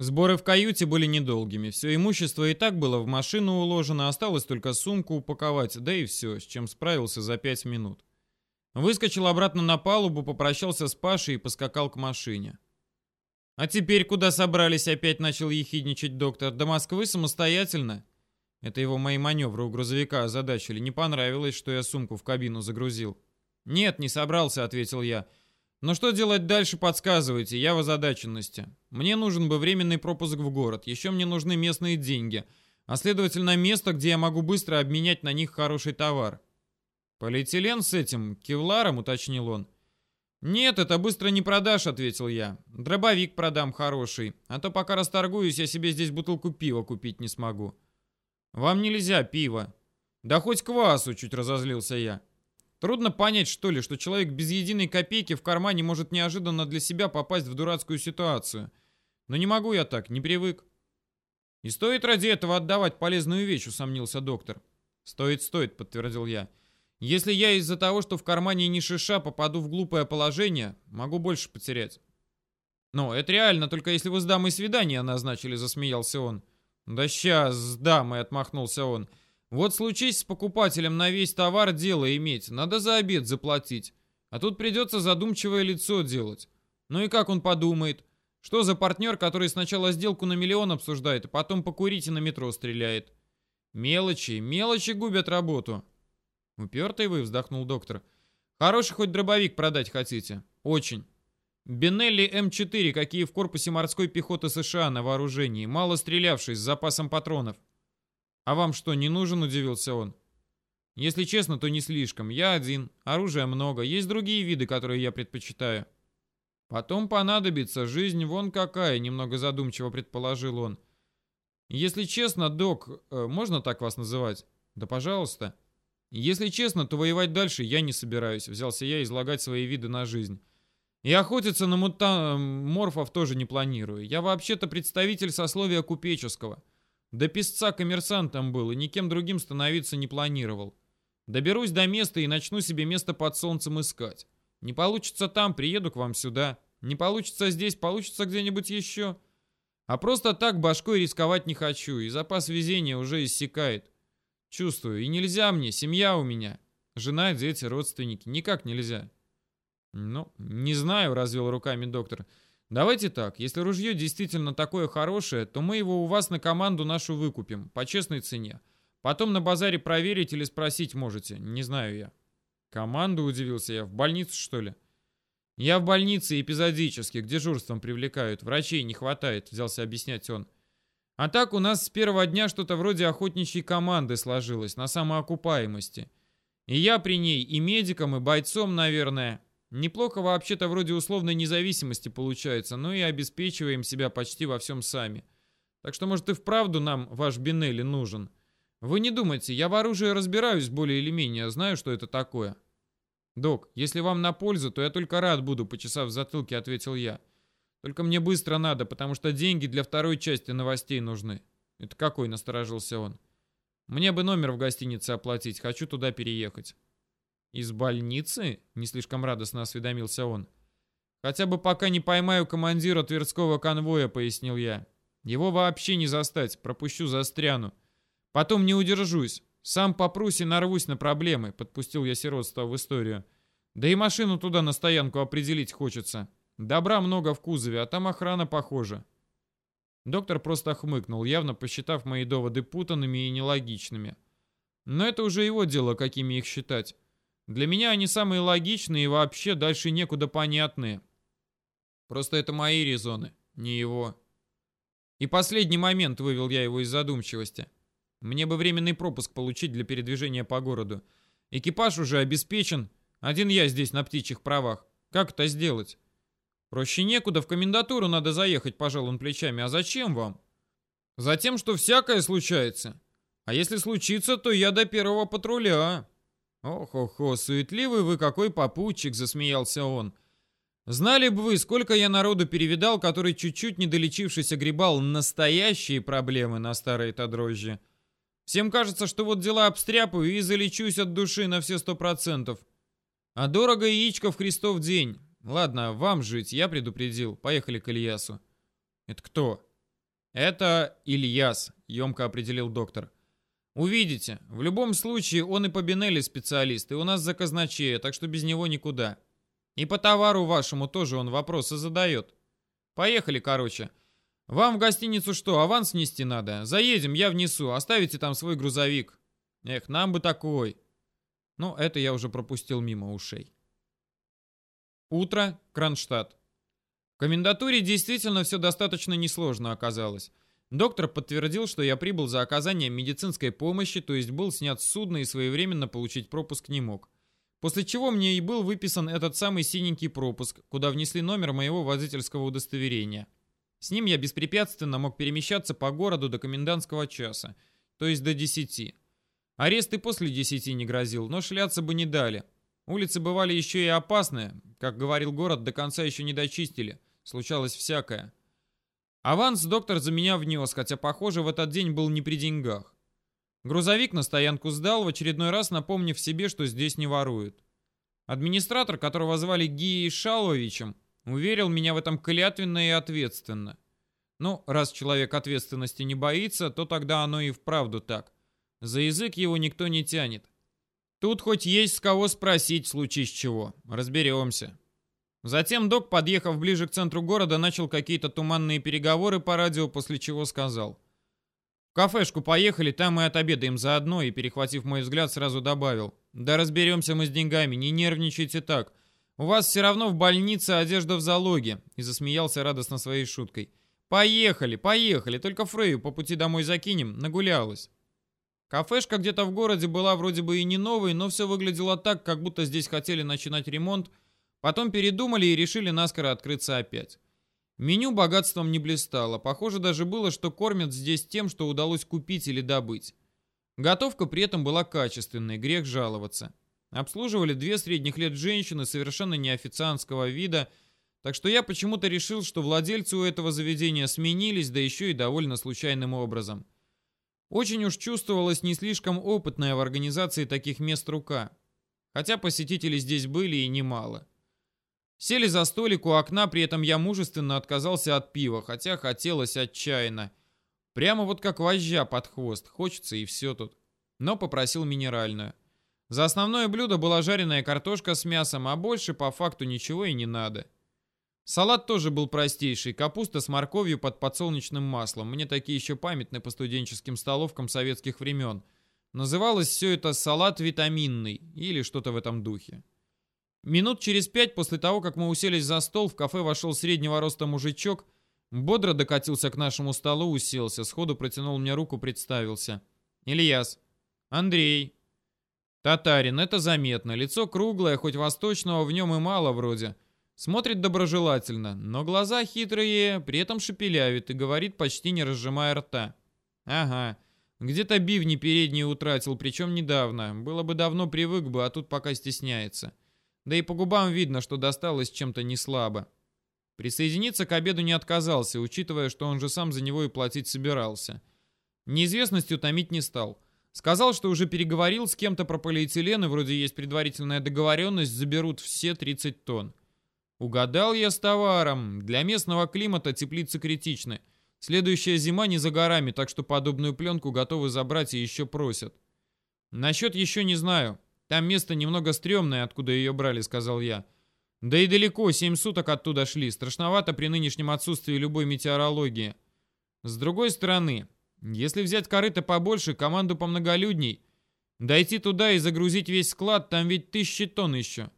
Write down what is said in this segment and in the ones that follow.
Сборы в каюте были недолгими. Все имущество и так было в машину уложено, осталось только сумку упаковать, да и все, с чем справился за пять минут. Выскочил обратно на палубу, попрощался с Пашей и поскакал к машине. «А теперь куда собрались?» — опять начал ехидничать доктор. «До Москвы самостоятельно?» Это его мои маневры у грузовика озадачили. Не понравилось, что я сумку в кабину загрузил. «Нет, не собрался», — ответил я. «Но что делать дальше, подсказывайте, я в озадаченности. Мне нужен бы временный пропуск в город, еще мне нужны местные деньги, а следовательно место, где я могу быстро обменять на них хороший товар». «Полиэтилен с этим, кевларом», — уточнил он. «Нет, это быстро не продашь», — ответил я. «Дробовик продам хороший, а то пока расторгуюсь, я себе здесь бутылку пива купить не смогу». «Вам нельзя пиво». «Да хоть квасу», — чуть разозлился я. Трудно понять, что ли, что человек без единой копейки в кармане может неожиданно для себя попасть в дурацкую ситуацию. Но не могу я так, не привык. И стоит ради этого отдавать полезную вещь, усомнился доктор. Стоит, стоит, подтвердил я. Если я из-за того, что в кармане не шиша, попаду в глупое положение, могу больше потерять. Но это реально, только если вы с дамой свидание назначили, засмеялся он. Да сейчас, с дамой, отмахнулся он. Вот случись с покупателем на весь товар дело иметь, надо за обед заплатить. А тут придется задумчивое лицо делать. Ну и как он подумает? Что за партнер, который сначала сделку на миллион обсуждает, а потом покурить и на метро стреляет? Мелочи, мелочи губят работу. Упертый вы, вздохнул доктор. Хороший хоть дробовик продать хотите? Очень. Бенелли М4, какие в корпусе морской пехоты США на вооружении, мало стрелявший, с запасом патронов. «А вам что, не нужен?» – удивился он. «Если честно, то не слишком. Я один. Оружия много. Есть другие виды, которые я предпочитаю». «Потом понадобится. Жизнь вон какая», – немного задумчиво предположил он. «Если честно, док, э, можно так вас называть?» «Да пожалуйста». «Если честно, то воевать дальше я не собираюсь», – взялся я излагать свои виды на жизнь. «И охотиться на мута... морфов тоже не планирую. Я вообще-то представитель сословия купеческого». До писца коммерсантом был и никем другим становиться не планировал. Доберусь до места и начну себе место под солнцем искать. Не получится там, приеду к вам сюда. Не получится здесь, получится где-нибудь еще. А просто так башкой рисковать не хочу, и запас везения уже иссякает. Чувствую, и нельзя мне, семья у меня. Жена, дети, родственники, никак нельзя. Ну, не знаю, развел руками доктор. Давайте так, если ружье действительно такое хорошее, то мы его у вас на команду нашу выкупим, по честной цене. Потом на базаре проверить или спросить можете, не знаю я. Команду, удивился я, в больницу что ли? Я в больнице эпизодически, к дежурствам привлекают, врачей не хватает, взялся объяснять он. А так у нас с первого дня что-то вроде охотничьей команды сложилось, на самоокупаемости. И я при ней и медиком, и бойцом, наверное. Неплохо вообще-то вроде условной независимости получается, но и обеспечиваем себя почти во всем сами. Так что, может, и вправду нам ваш Бинелли нужен. Вы не думайте, я в оружии разбираюсь более или менее, знаю, что это такое. Док, если вам на пользу, то я только рад буду, почесав в затылке, ответил я. Только мне быстро надо, потому что деньги для второй части новостей нужны. Это какой, насторожился он. Мне бы номер в гостинице оплатить, хочу туда переехать. «Из больницы?» — не слишком радостно осведомился он. «Хотя бы пока не поймаю командира Тверского конвоя», — пояснил я. «Его вообще не застать, пропущу застряну. Потом не удержусь. Сам попрусь и нарвусь на проблемы», — подпустил я сиротство в историю. «Да и машину туда на стоянку определить хочется. Добра много в кузове, а там охрана похожа». Доктор просто хмыкнул, явно посчитав мои доводы путанными и нелогичными. Но это уже его дело, какими их считать. Для меня они самые логичные и вообще дальше некуда понятные. Просто это мои резоны, не его. И последний момент вывел я его из задумчивости. Мне бы временный пропуск получить для передвижения по городу. Экипаж уже обеспечен. Один я здесь на птичьих правах. Как это сделать? Проще некуда, в комендатуру надо заехать, пожал он плечами. А зачем вам? Затем, что всякое случается. А если случится, то я до первого патруля. «Ох-охо, суетливый вы какой попутчик!» — засмеялся он. «Знали бы вы, сколько я народу перевидал, который чуть-чуть не долечившись огребал настоящие проблемы на старой-то дрожжи. Всем кажется, что вот дела обстряпаю и залечусь от души на все сто процентов. А дорого яичко в Христов день. Ладно, вам жить, я предупредил. Поехали к Ильясу». «Это кто?» Это Ильяс, емко определил доктор. Увидите, в любом случае он и по Бенелли специалист, и у нас заказначея, так что без него никуда. И по товару вашему тоже он вопросы задает. Поехали, короче. Вам в гостиницу что, аванс нести надо? Заедем, я внесу, оставите там свой грузовик. Эх, нам бы такой. Ну, это я уже пропустил мимо ушей. Утро, Кронштадт. В комендатуре действительно все достаточно несложно оказалось. Доктор подтвердил, что я прибыл за оказанием медицинской помощи, то есть был снят с судна и своевременно получить пропуск не мог. После чего мне и был выписан этот самый синенький пропуск, куда внесли номер моего водительского удостоверения. С ним я беспрепятственно мог перемещаться по городу до комендантского часа, то есть до 10. Арест и после 10 не грозил, но шляться бы не дали. Улицы бывали еще и опасные, как говорил город, до конца еще не дочистили, случалось всякое. Аванс доктор за меня внес, хотя, похоже, в этот день был не при деньгах. Грузовик на стоянку сдал, в очередной раз напомнив себе, что здесь не воруют. Администратор, которого звали Гией Шаловичем, уверил меня в этом клятвенно и ответственно. Ну, раз человек ответственности не боится, то тогда оно и вправду так. За язык его никто не тянет. Тут хоть есть с кого спросить в случае чего. Разберемся. Затем док, подъехав ближе к центру города, начал какие-то туманные переговоры по радио, после чего сказал. «В кафешку поехали, там и отобедаем заодно», и, перехватив мой взгляд, сразу добавил. «Да разберемся мы с деньгами, не нервничайте так. У вас все равно в больнице одежда в залоге», и засмеялся радостно своей шуткой. «Поехали, поехали, только Фрею по пути домой закинем, нагулялась». Кафешка где-то в городе была вроде бы и не новой, но все выглядело так, как будто здесь хотели начинать ремонт, Потом передумали и решили наскоро открыться опять. Меню богатством не блистало. Похоже даже было, что кормят здесь тем, что удалось купить или добыть. Готовка при этом была качественной, грех жаловаться. Обслуживали две средних лет женщины совершенно не официантского вида, так что я почему-то решил, что владельцы у этого заведения сменились, да еще и довольно случайным образом. Очень уж чувствовалась не слишком опытная в организации таких мест рука. Хотя посетители здесь были и немало. Сели за столик у окна, при этом я мужественно отказался от пива, хотя хотелось отчаянно. Прямо вот как вожжа под хвост, хочется и все тут. Но попросил минеральную. За основное блюдо была жареная картошка с мясом, а больше по факту ничего и не надо. Салат тоже был простейший, капуста с морковью под подсолнечным маслом. Мне такие еще памятны по студенческим столовкам советских времен. Называлось все это салат витаминный или что-то в этом духе. Минут через пять после того, как мы уселись за стол, в кафе вошел среднего роста мужичок, бодро докатился к нашему столу, уселся, сходу протянул мне руку, представился. «Ильяс». «Андрей». «Татарин, это заметно. Лицо круглое, хоть восточного в нем и мало вроде. Смотрит доброжелательно, но глаза хитрые, при этом шепелявит и говорит, почти не разжимая рта. Ага, где-то бивни передние утратил, причем недавно. Было бы давно привык бы, а тут пока стесняется. Да и по губам видно, что досталось чем-то не слабо. Присоединиться к обеду не отказался, учитывая, что он же сам за него и платить собирался. Неизвестностью томить не стал. Сказал, что уже переговорил с кем-то про полиэтилен, и вроде есть предварительная договоренность, заберут все 30 тонн. Угадал я с товаром. Для местного климата теплицы критичны. Следующая зима не за горами, так что подобную пленку готовы забрать и еще просят. Насчет еще не знаю. Там место немного стрёмное, откуда ее брали, сказал я. Да и далеко, семь суток оттуда шли. Страшновато при нынешнем отсутствии любой метеорологии. С другой стороны, если взять корыто побольше, команду помноголюдней, дойти туда и загрузить весь склад, там ведь тысячи тонн еще.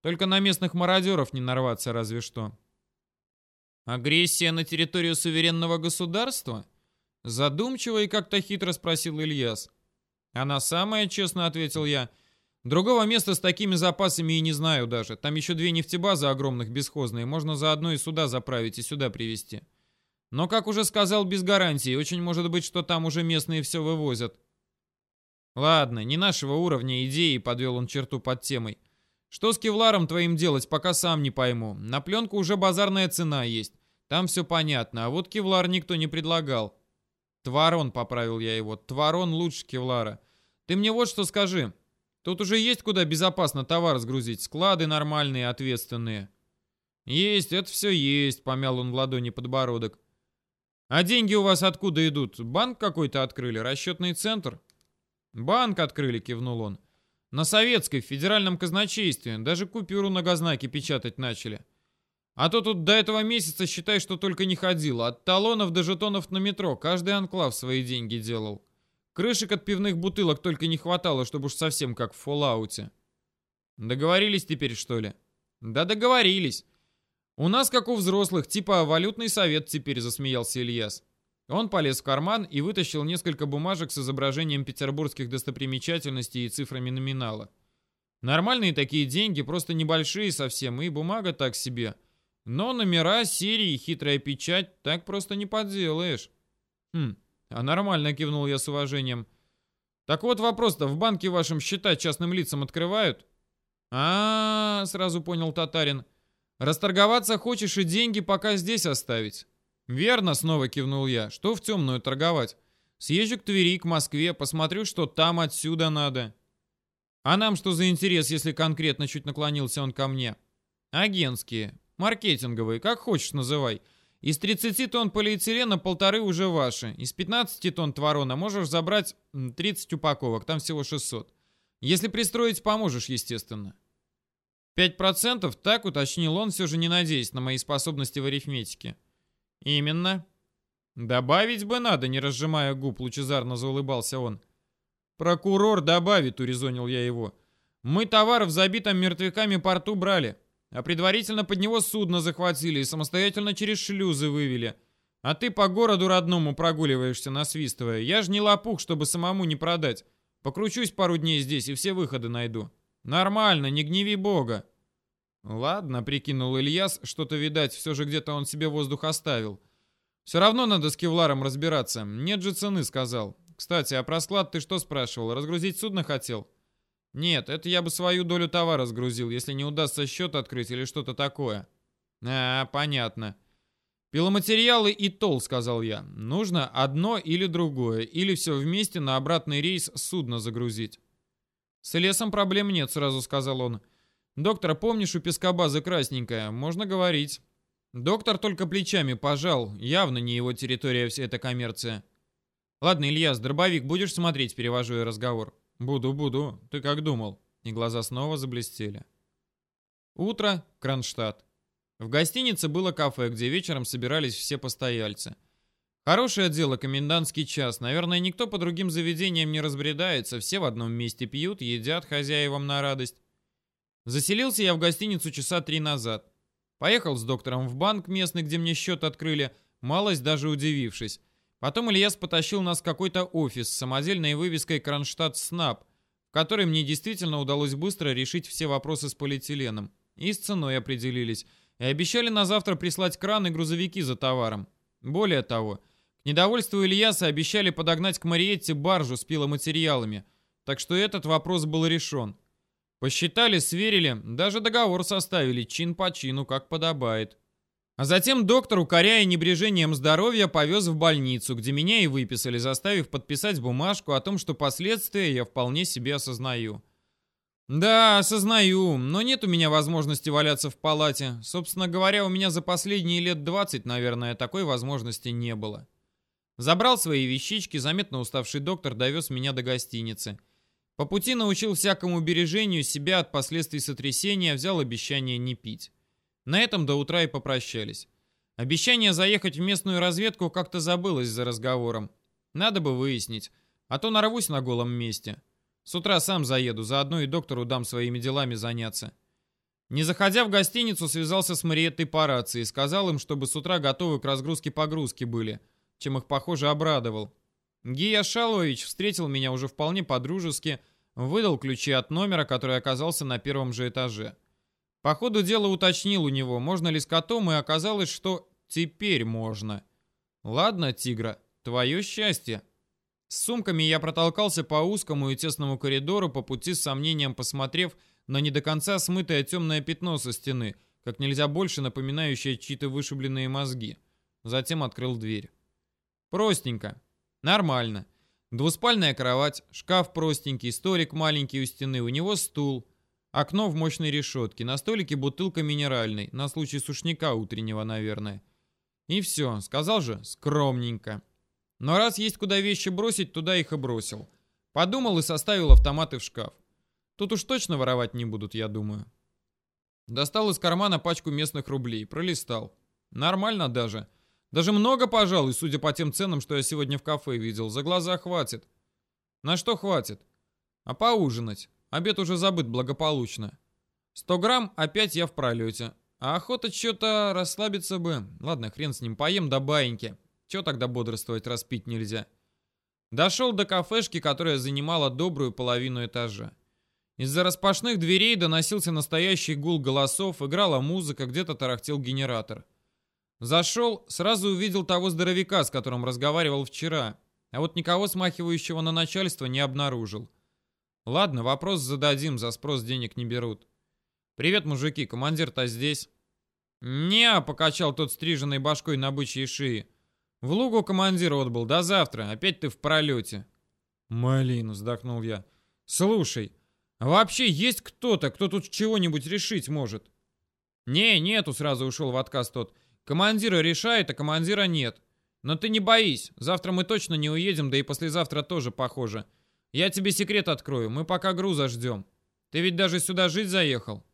Только на местных мародеров не нарваться разве что. Агрессия на территорию суверенного государства? Задумчиво и как-то хитро спросил Ильяс. Она самая, честно ответил я, — Другого места с такими запасами и не знаю даже. Там еще две нефтебазы огромных бесхозные. Можно заодно и сюда заправить, и сюда привезти. Но, как уже сказал, без гарантии. Очень может быть, что там уже местные все вывозят. Ладно, не нашего уровня идеи, подвел он черту под темой. Что с кевларом твоим делать, пока сам не пойму. На пленку уже базарная цена есть. Там все понятно, а вот кевлар никто не предлагал. Тварон, поправил я его. Тварон лучше кевлара. Ты мне вот что скажи. Тут уже есть куда безопасно товар сгрузить, склады нормальные, ответственные. Есть, это все есть, помял он в ладони подбородок. А деньги у вас откуда идут? Банк какой-то открыли? Расчетный центр? Банк открыли, кивнул он. На советской, в федеральном казначействе. Даже купюру на газнаке печатать начали. А то тут до этого месяца, считай, что только не ходило. От талонов до жетонов на метро. Каждый анклав свои деньги делал. Крышек от пивных бутылок только не хватало, чтобы уж совсем как в фоллауте. Договорились теперь, что ли? Да договорились. У нас, как у взрослых, типа валютный совет теперь, засмеялся Ильяс. Он полез в карман и вытащил несколько бумажек с изображением петербургских достопримечательностей и цифрами номинала. Нормальные такие деньги, просто небольшие совсем, и бумага так себе. Но номера, серии хитрая печать так просто не подделаешь. Хм, а нормально, кивнул я с уважением. Так вот вопрос-то, в банке вашем счета частным лицам открывают? А, -а, -а сразу понял татарин. Расторговаться хочешь и деньги пока здесь оставить. Верно, снова кивнул я. Что в темную торговать? Съезжу к Твери, к Москве, посмотрю, что там отсюда надо. А нам что за интерес, если конкретно чуть наклонился он ко мне? Агентские, маркетинговые, как хочешь называй. Из 30 тонн полиэтилена полторы уже ваши. Из 15 тонн творона можешь забрать 30 упаковок, там всего 600. Если пристроить, поможешь, естественно. 5% так уточнил он, все же не надеясь на мои способности в арифметике. Именно. Добавить бы надо, не разжимая губ, лучезарно заулыбался он. Прокурор добавит, урезонил я его. Мы товар в забитом мертвяками порту брали. А предварительно под него судно захватили и самостоятельно через шлюзы вывели. А ты по городу родному прогуливаешься, насвистывая. Я ж не лопух, чтобы самому не продать. Покручусь пару дней здесь и все выходы найду. Нормально, не гневи бога. Ладно, прикинул Ильяс, что-то, видать, все же где-то он себе воздух оставил. Все равно надо с кевларом разбираться. Нет же цены, сказал. Кстати, а про склад ты что спрашивал? Разгрузить судно хотел? Нет, это я бы свою долю товара сгрузил, если не удастся счет открыть или что-то такое. А, понятно. Пиломатериалы и тол, сказал я. Нужно одно или другое, или все вместе на обратный рейс судно загрузить. С лесом проблем нет, сразу сказал он. Доктор, помнишь, у пескобазы красненькая? Можно говорить. Доктор только плечами пожал. Явно не его территория вся эта коммерция. Ладно, Ильяс, дробовик будешь смотреть, перевожу я разговор. «Буду, буду. Ты как думал?» И глаза снова заблестели. Утро, Кронштадт. В гостинице было кафе, где вечером собирались все постояльцы. Хорошее дело, комендантский час. Наверное, никто по другим заведениям не разбредается. Все в одном месте пьют, едят хозяевам на радость. Заселился я в гостиницу часа три назад. Поехал с доктором в банк местный, где мне счет открыли, малость даже удивившись. Потом Ильяс потащил нас в какой-то офис с самодельной вывеской «Кронштадт Снаб», в которой мне действительно удалось быстро решить все вопросы с полиэтиленом. И с ценой определились. И обещали на завтра прислать кран и грузовики за товаром. Более того, к недовольству Ильяса обещали подогнать к Мариетте баржу с пиломатериалами. Так что этот вопрос был решен. Посчитали, сверили, даже договор составили, чин по чину, как подобает. А затем доктор, укоряя небрежением здоровья, повез в больницу, где меня и выписали, заставив подписать бумажку о том, что последствия я вполне себе осознаю. Да, осознаю, но нет у меня возможности валяться в палате. Собственно говоря, у меня за последние лет 20, наверное, такой возможности не было. Забрал свои вещички, заметно уставший доктор довез меня до гостиницы. По пути научил всякому бережению себя от последствий сотрясения, взял обещание не пить. На этом до утра и попрощались. Обещание заехать в местную разведку как-то забылось за разговором. Надо бы выяснить, а то нарвусь на голом месте. С утра сам заеду, заодно и доктору дам своими делами заняться. Не заходя в гостиницу, связался с Мариеттой по рации и сказал им, чтобы с утра готовы к разгрузке-погрузке были, чем их, похоже, обрадовал. Гия Шалович встретил меня уже вполне по-дружески, выдал ключи от номера, который оказался на первом же этаже. По ходу дела уточнил у него, можно ли с котом, и оказалось, что теперь можно. Ладно, тигра, твое счастье. С сумками я протолкался по узкому и тесному коридору, по пути с сомнением посмотрев на не до конца смытое темное пятно со стены, как нельзя больше напоминающее чьи-то вышибленные мозги. Затем открыл дверь. Простенько. Нормально. Двуспальная кровать, шкаф простенький, столик маленький у стены, у него стул — Окно в мощной решетке, на столике бутылка минеральной, на случай сушняка утреннего, наверное. И все, сказал же, скромненько. Но раз есть куда вещи бросить, туда их и бросил. Подумал и составил автоматы в шкаф. Тут уж точно воровать не будут, я думаю. Достал из кармана пачку местных рублей, пролистал. Нормально даже. Даже много, пожалуй, судя по тем ценам, что я сегодня в кафе видел. За глаза хватит. На что хватит? А поужинать. Обед уже забыт благополучно. 100 грамм, опять я в пролете. А охота что-то расслабиться бы. Ладно, хрен с ним, поем до баиньки. Че тогда бодрствовать, распить нельзя? Дошел до кафешки, которая занимала добрую половину этажа. Из-за распашных дверей доносился настоящий гул голосов, играла музыка, где-то тарахтел генератор. Зашел, сразу увидел того здоровяка, с которым разговаривал вчера, а вот никого смахивающего на начальство не обнаружил. Ладно, вопрос зададим, за спрос денег не берут. «Привет, мужики, командир-то здесь?» «Не», — покачал тот стриженной башкой на бычьей шее. «В лугу командир отбыл, до завтра, опять ты в пролете». «Малин», — вздохнул я. «Слушай, а вообще есть кто-то, кто тут чего-нибудь решить может?» «Не, нету», — сразу ушел в отказ тот. «Командира решает, а командира нет. Но ты не боись, завтра мы точно не уедем, да и послезавтра тоже, похоже. Я тебе секрет открою, мы пока груза ждем. Ты ведь даже сюда жить заехал.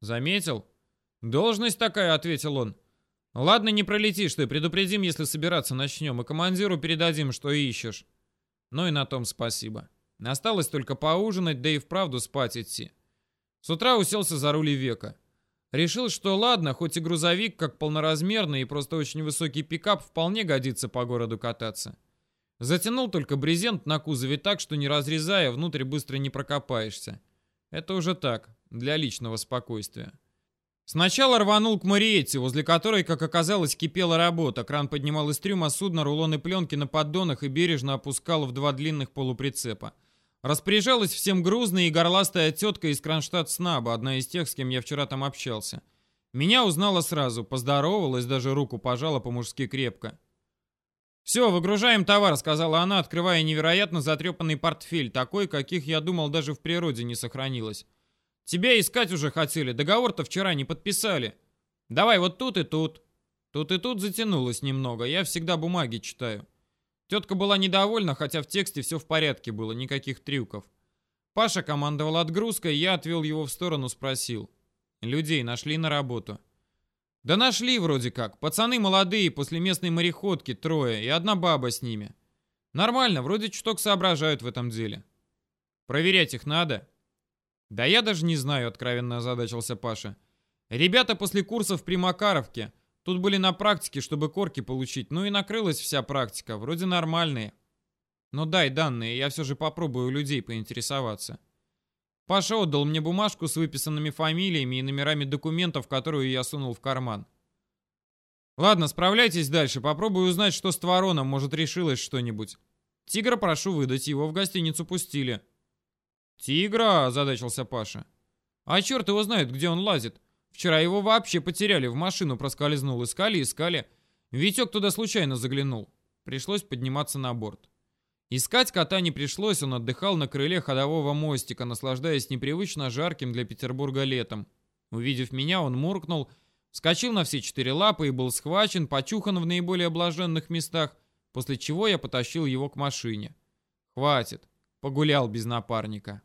Заметил? Должность такая, ответил он. Ладно, не пролетишь ты, предупредим, если собираться начнем, и командиру передадим, что ищешь. Ну и на том спасибо. Осталось только поужинать, да и вправду спать идти. С утра уселся за руль века. Решил, что ладно, хоть и грузовик, как полноразмерный и просто очень высокий пикап, вполне годится по городу кататься. Затянул только брезент на кузове так, что не разрезая, внутрь быстро не прокопаешься. Это уже так, для личного спокойствия. Сначала рванул к Мариетте, возле которой, как оказалось, кипела работа. Кран поднимал из трюма судна рулоны пленки на поддонах и бережно опускал в два длинных полуприцепа. Распоряжалась всем грузная и горластая тетка из Кронштадт-Снаба, одна из тех, с кем я вчера там общался. Меня узнала сразу, поздоровалась, даже руку пожала по-мужски крепко. «Все, выгружаем товар», — сказала она, открывая невероятно затрепанный портфель, такой, каких, я думал, даже в природе не сохранилось. «Тебя искать уже хотели, договор-то вчера не подписали. Давай вот тут и тут». Тут и тут затянулось немного, я всегда бумаги читаю. Тетка была недовольна, хотя в тексте все в порядке было, никаких трюков. Паша командовал отгрузкой, я отвел его в сторону, спросил. «Людей нашли на работу?» Да нашли вроде как. Пацаны молодые, после местной мореходки, трое, и одна баба с ними. Нормально, вроде чуток соображают в этом деле. Проверять их надо? Да я даже не знаю, откровенно озадачился Паша. Ребята после курсов при Макаровке. Тут были на практике, чтобы корки получить. Ну и накрылась вся практика. Вроде нормальные. Но дай данные, я все же попробую у людей поинтересоваться. Паша отдал мне бумажку с выписанными фамилиями и номерами документов, которую я сунул в карман. Ладно, справляйтесь дальше, попробую узнать, что с Твороном, может, решилось что-нибудь. Тигра прошу выдать, его в гостиницу пустили. Тигра, озадачился Паша. А черт его знает, где он лазит. Вчера его вообще потеряли, в машину проскользнул, искали, искали. Витек туда случайно заглянул. Пришлось подниматься на борт. Искать кота не пришлось, он отдыхал на крыле ходового мостика, наслаждаясь непривычно жарким для Петербурга летом. Увидев меня, он муркнул, вскочил на все четыре лапы и был схвачен, почухан в наиболее блаженных местах, после чего я потащил его к машине. Хватит, погулял без напарника.